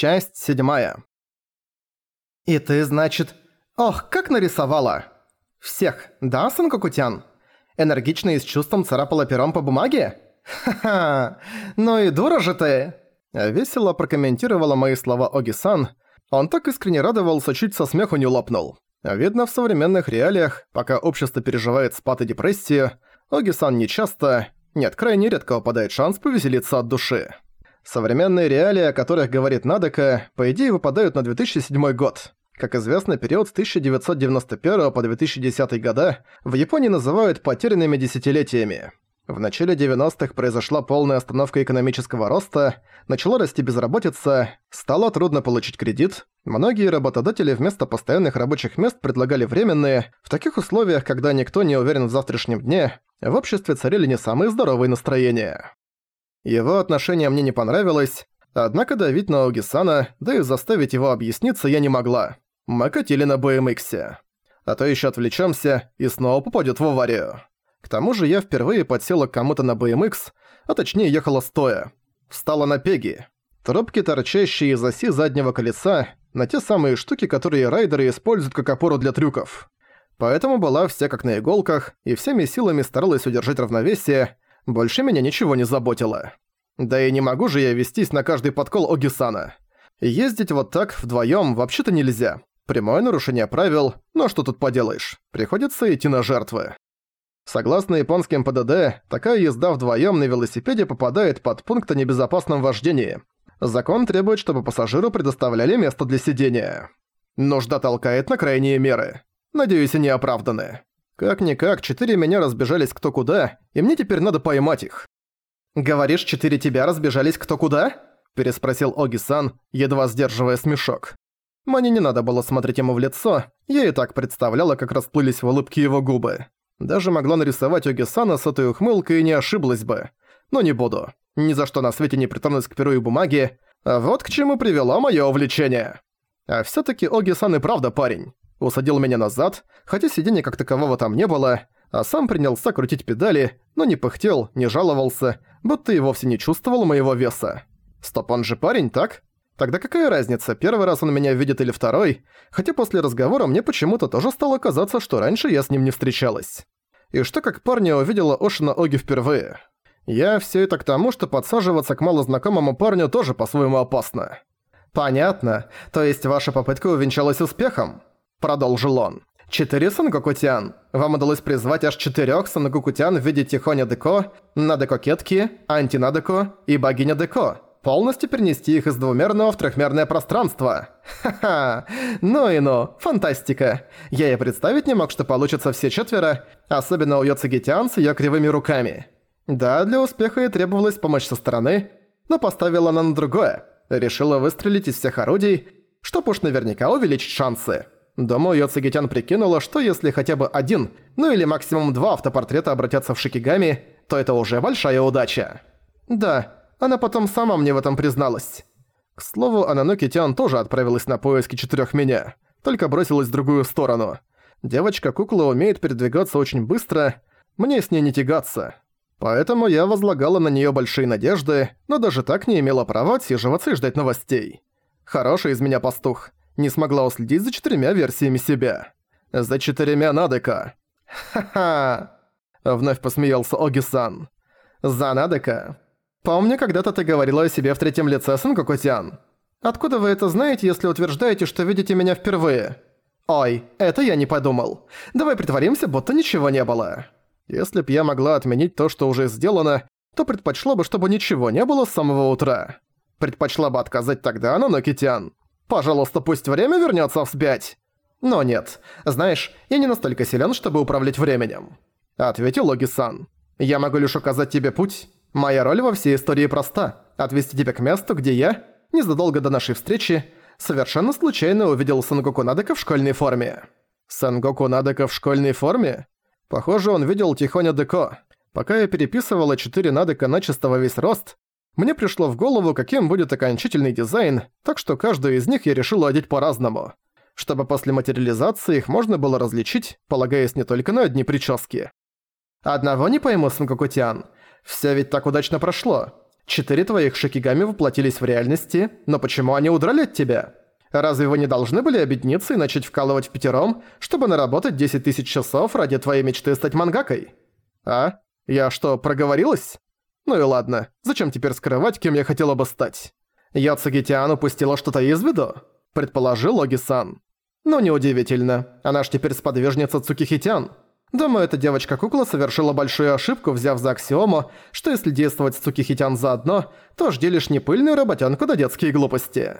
Часть седьмая. «И ты, значит... Ох, как нарисовала!» «Всех, да, Санкокутян?» Энергично и с чувством царапала пером по бумаге? «Ха-ха! Ну и дура же ты!» Весело прокомментировала мои слова Оги-сан. Он так искренне радовался, чуть со смеху не лопнул. Видно, в современных реалиях, пока общество переживает спад и депрессию, Оги-сан нечасто, нет, крайне редко выпадает шанс повеселиться от души. Современные реалии, о которых говорит Надека, по идее выпадают на 2007 год. Как известно, период с 1991 по 2010 года в Японии называют потерянными десятилетиями. В начале 90-х произошла полная остановка экономического роста, начала расти безработица, стало трудно получить кредит, многие работодатели вместо постоянных рабочих мест предлагали временные, в таких условиях, когда никто не уверен в завтрашнем дне, в обществе царили не самые здоровые настроения. Его отношение мне не понравилось, однако давить на Огисана, да и заставить его объясниться я не могла. Мы катили на BMX. А то еще отвлечемся и снова попадет в аварию. К тому же я впервые подсела к кому-то на BMX, а точнее ехала стоя. Встала на пеги. Трубки, торчащие из оси заднего колеса, на те самые штуки, которые райдеры используют как опору для трюков. Поэтому была вся как на иголках, и всеми силами старалась удержать равновесие, больше меня ничего не заботило. Да и не могу же я вестись на каждый подкол Огисана. Ездить вот так вдвоем вообще-то нельзя. Прямое нарушение правил, но что тут поделаешь, приходится идти на жертвы. Согласно японским ПДД, такая езда вдвоем на велосипеде попадает под пункт о небезопасном вождении. Закон требует, чтобы пассажиру предоставляли место для сидения. Нужда толкает на крайние меры. Надеюсь, они оправданы. Как-никак, четыре меня разбежались кто куда, и мне теперь надо поймать их. «Говоришь, четыре тебя разбежались кто куда?» – переспросил Оги-сан, едва сдерживая смешок. Мне не надо было смотреть ему в лицо, я и так представляла, как расплылись в улыбке его губы. Даже могла нарисовать Оги-сана с этой ухмылкой и не ошиблась бы. Но не буду. Ни за что на свете не притронусь к перу и бумаге. А вот к чему привело моё увлечение. А всё-таки Оги-сан и правда парень усадил меня назад, хотя сиденья как такового там не было, а сам принялся крутить педали, но не пыхтел, не жаловался, будто и вовсе не чувствовал моего веса. Стоп, он же парень, так? Тогда какая разница, первый раз он меня видит или второй, хотя после разговора мне почему-то тоже стало казаться, что раньше я с ним не встречалась. И что как парня увидела Ошина Оги впервые? Я все это к тому, что подсаживаться к малознакомому парню тоже по-своему опасно. Понятно. То есть ваша попытка увенчалась успехом? Продолжил он. «Четыре Сангокутян. Вам удалось призвать аж четырёх Сангокутян в виде Тихоня Деко, Надеко-кетки, Антинадеко и Богиня Деко. Полностью перенести их из двумерного в трехмерное пространство. Ха-ха, ну и ну, фантастика. Я и представить не мог, что получится все четверо, особенно у Йоцегитян с её кривыми руками. Да, для успеха и требовалась помощь со стороны, но поставила она на другое. Решила выстрелить из всех орудий, чтоб уж наверняка увеличить шансы. Думаю, Йоцегитян прикинула, что если хотя бы один, ну или максимум два автопортрета обратятся в Шикигами, то это уже большая удача. Да, она потом сама мне в этом призналась. К слову, Ананокитян тоже отправилась на поиски четырёх меня, только бросилась в другую сторону. Девочка-кукла умеет передвигаться очень быстро, мне с ней не тягаться. Поэтому я возлагала на неё большие надежды, но даже так не имела права отсиживаться и ждать новостей. Хороший из меня пастух не смогла уследить за четырьмя версиями себя. За четырьмя Надека. Ха-ха! Вновь посмеялся Оги-сан. За Надека. Помню, когда-то ты говорила о себе в третьем лице, Сангокутян. Откуда вы это знаете, если утверждаете, что видите меня впервые? Ой, это я не подумал. Давай притворимся, будто ничего не было. Если б я могла отменить то, что уже сделано, то предпочла бы, чтобы ничего не было с самого утра. Предпочла бы отказать тогда, но Нокитян. Пожалуйста, пусть время вернётся вспять. Но нет. Знаешь, я не настолько силен, чтобы управлять временем. Ответил Логи-сан. Я могу лишь указать тебе путь. Моя роль во всей истории проста. Отвести тебя к месту, где я, незадолго до нашей встречи, совершенно случайно увидел Сангоку Надека в школьной форме. Сангоку Надека в школьной форме? Похоже, он видел Тихоня Деко. Пока я переписывала четыре Надека начисто во весь рост, мне пришло в голову, каким будет окончательный дизайн, так что каждую из них я решил одеть по-разному, чтобы после материализации их можно было различить, полагаясь не только на одни прически. Одного не пойму, Сангокутян. Всё ведь так удачно прошло. Четыре твоих шикигами воплотились в реальности, но почему они удрали от тебя? Разве вы не должны были объединиться и начать вкалывать в пятером, чтобы наработать 10 тысяч часов ради твоей мечты стать мангакой? А? Я что, проговорилась? Ну и ладно, зачем теперь скрывать, кем я хотела бы стать? Я Цагитиан упустила что-то из виду? Предположил Логи-сан. Ну неудивительно, она ж теперь сподвижница Цукихитян. Думаю, эта девочка-кукла совершила большую ошибку, взяв за аксиому, что если действовать с Цукихитян заодно, то жди лишь непыльную работянку до детские глупости.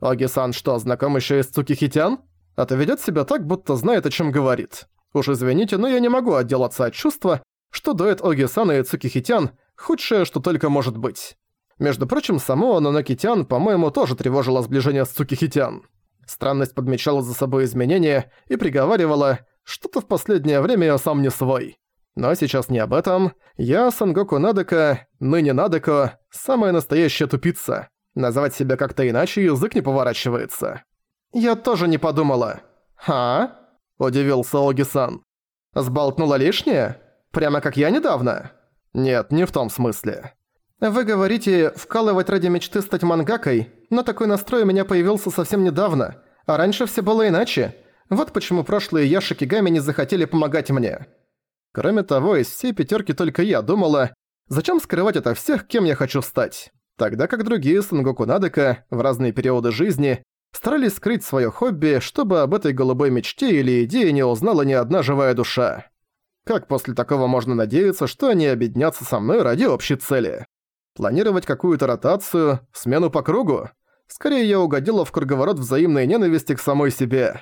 Оги-сан что, знаком еще и с Цукихитян? А то ведет себя так, будто знает, о чем говорит. Уж извините, но я не могу отделаться от чувства, что дуэт Оги-сан и Цукихитян – худшее, что только может быть. Между прочим, самого Нанокитян, по-моему, тоже тревожило сближение с Цукихитян. Странность подмечала за собой изменения и приговаривала – что-то в последнее время я сам не свой. Но сейчас не об этом. Я Сангоку Надека, ныне Надеко, самая настоящая тупица. Называть себя как-то иначе язык не поворачивается. Я тоже не подумала. «Ха?» – удивился Оги-сан. «Сболтнула лишнее? Прямо как я недавно?» «Нет, не в том смысле». «Вы говорите, вкалывать ради мечты стать мангакой, но такой настрой у меня появился совсем недавно, а раньше все было иначе. Вот почему прошлые Яши Кигами не захотели помогать мне. Кроме того, из всей пятерки только я думала, зачем скрывать это всех, кем я хочу стать. Тогда как другие Сангоку Надека в разные периоды жизни старались скрыть свое хобби, чтобы об этой голубой мечте или идее не узнала ни одна живая душа. Как после такого можно надеяться, что они объединятся со мной ради общей цели? Планировать какую-то ротацию, смену по кругу? Скорее я угодила в круговорот взаимной ненависти к самой себе.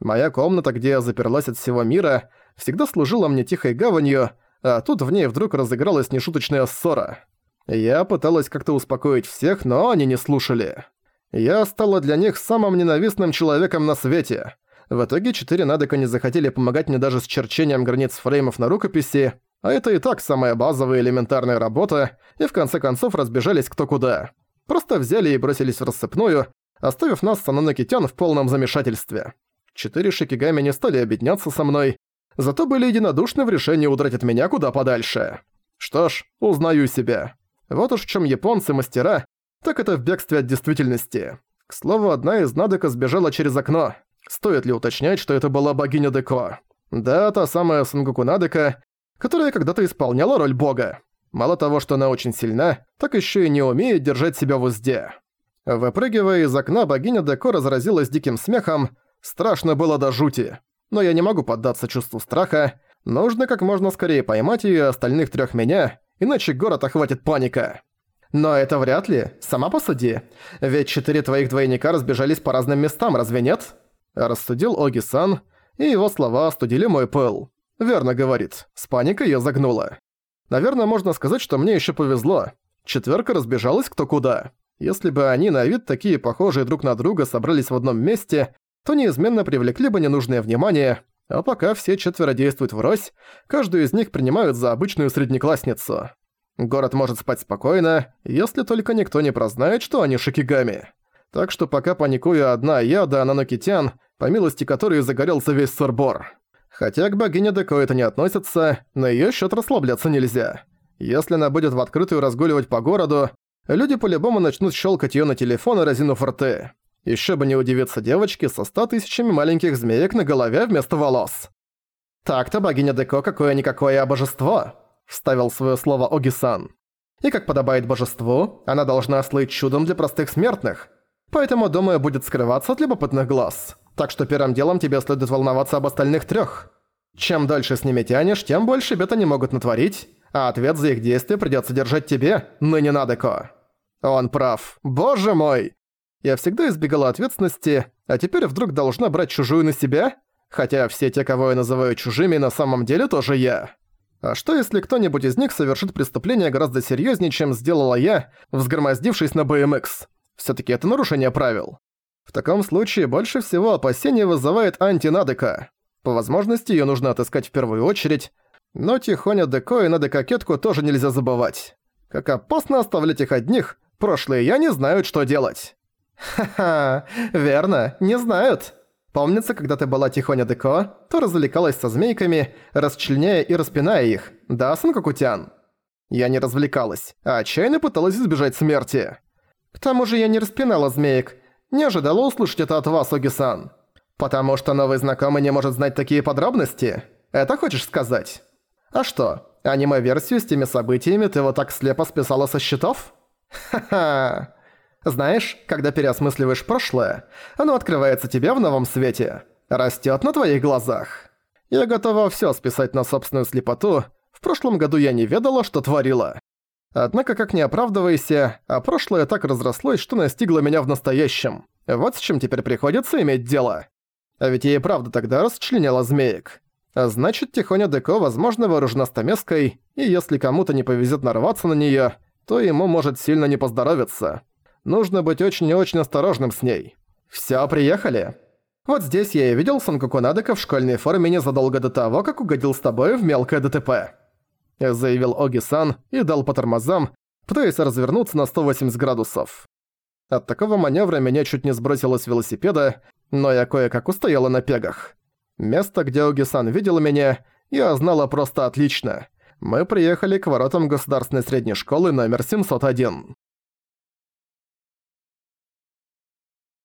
Моя комната, где я заперлась от всего мира, всегда служила мне тихой гаванью, а тут в ней вдруг разыгралась нешуточная ссора. Я пыталась как-то успокоить всех, но они не слушали. Я стала для них самым ненавистным человеком на свете. В итоге четыре Надека не захотели помогать мне даже с черчением границ фреймов на рукописи, а это и так самая базовая элементарная работа, и в конце концов разбежались кто куда. Просто взяли и бросились в рассыпную, оставив нас с Ананокитян в полном замешательстве. Четыре шикигами не стали объединяться со мной, зато были единодушны в решении удрать от меня куда подальше. Что ж, узнаю себя. Вот уж в чем японцы-мастера, так это в бегстве от действительности. К слову, одна из Надека сбежала через окно. Стоит ли уточнять, что это была богиня Деко? Да, та самая Сангоку Надека, которая когда-то исполняла роль бога. Мало того, что она очень сильна, так еще и не умеет держать себя в узде. Выпрыгивая из окна, богиня Деко разразилась диким смехом, Страшно было до жути. Но я не могу поддаться чувству страха. Нужно как можно скорее поймать её и остальных трёх меня, иначе город охватит паника. Но это вряд ли. Сама посуди. Ведь четыре твоих двойника разбежались по разным местам, разве нет? Рассудил Оги-сан, и его слова остудили мой пыл. Верно говорит. С паникой я загнула. Наверное, можно сказать, что мне ещё повезло. Четвёрка разбежалась кто куда. Если бы они на вид такие похожие друг на друга собрались в одном месте, то неизменно привлекли бы ненужное внимание, а пока все четверо действуют врозь, каждую из них принимают за обычную среднеклассницу. Город может спать спокойно, если только никто не прознает, что они шикигами. Так что пока паникую одна я да Ананокитян, по милости которой загорелся весь Сорбор. Хотя к богине Деко это не относится, на её счёт расслабляться нельзя. Если она будет в открытую разгуливать по городу, люди по-любому начнут щелкать её на телефон и разинув рты. Еще бы не удивиться девочке со ста тысячами маленьких змеек на голове вместо волос. «Так-то богиня Деко какое-никакое божество», — вставил свое слово Огисан. «И как подобает божеству, она должна слыть чудом для простых смертных. Поэтому, думаю, будет скрываться от любопытных глаз. Так что первым делом тебе следует волноваться об остальных трех. Чем дольше с ними тянешь, тем больше бед они могут натворить, а ответ за их действия придется держать тебе, ныне Надеко». Он прав. Боже мой! Я всегда избегала ответственности, а теперь вдруг должна брать чужую на себя? Хотя все те, кого я называю чужими, на самом деле тоже я. А что если кто-нибудь из них совершит преступление гораздо серьезнее, чем сделала я, взгромоздившись на BMX? Все таки это нарушение правил. В таком случае больше всего опасения вызывает антинадека. По возможности ее нужно отыскать в первую очередь, но Тихоня Деко и Надека-кетку тоже нельзя забывать. Как опасно оставлять их одних, прошлые я не знают, что делать. «Ха-ха, верно, не знают. Помнится, когда ты была тихоня Деко, то развлекалась со змейками, расчленяя и распиная их, да, Санкокутян?» Я не развлекалась, а отчаянно пыталась избежать смерти. К тому же я не распинала змеек. Не ожидала услышать это от вас, Оги-сан. Потому что новый знакомый не может знать такие подробности? Это хочешь сказать? А что, аниме-версию с теми событиями ты вот так слепо списала со счетов? Ха-ха. Знаешь, когда переосмысливаешь прошлое, оно открывается тебе в новом свете. Растёт на твоих глазах. Я готова всё списать на собственную слепоту. В прошлом году я не ведала, что творила. Однако, как не оправдывайся, а прошлое так разрослось, что настигло меня в настоящем. Вот с чем теперь приходится иметь дело. А ведь я и правда тогда расчленяла змеек. А значит, Тихоня Деко, возможно, вооружена стамеской, и если кому-то не повезет нарваться на неё, то ему может сильно не поздоровиться. Нужно быть очень и очень осторожным с ней. Всё, приехали? Вот здесь я и видел Санкуку Надека в школьной форме незадолго до того, как угодил с тобой в мелкое ДТП. Заявил Оги-сан и дал по тормозам, пытаясь развернуться на 180 градусов. От такого маневра меня чуть не сбросило с велосипеда, но я кое-как устояла на пегах. Место, где Оги-сан видел меня, я знала просто отлично. Мы приехали к воротам государственной средней школы номер 701.